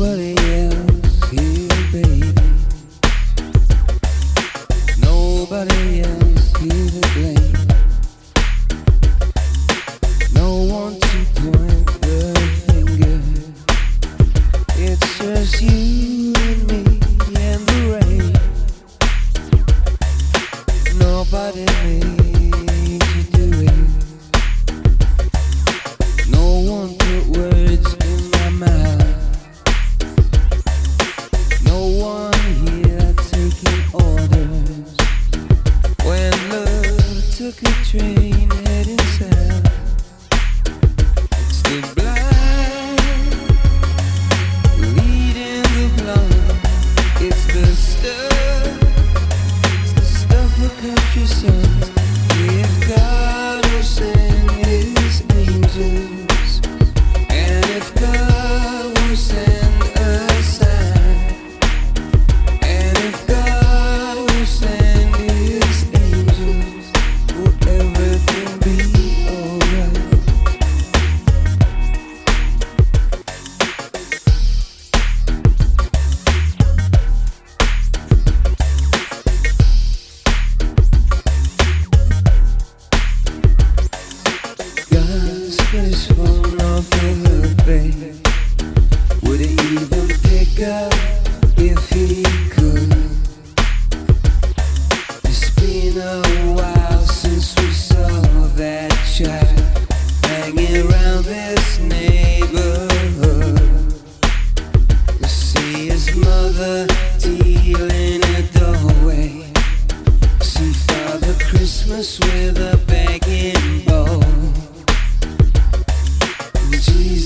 nobody else here, baby. Nobody else to blame. No one to point the finger. It's just you and me and the rain. Nobody made. took a train. Would he even pick up if he could? It's been a while since we saw that child hanging around this neighborhood. See his mother.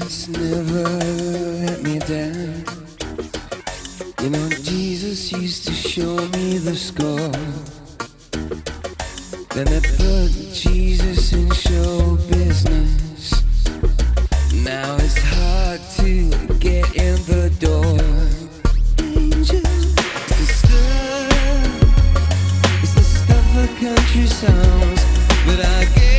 Never let me down. You know, Jesus used to show me the score. Then I put Jesus in show business. Now it's hard to get in the door. The stuff, the stuff of country songs but I get.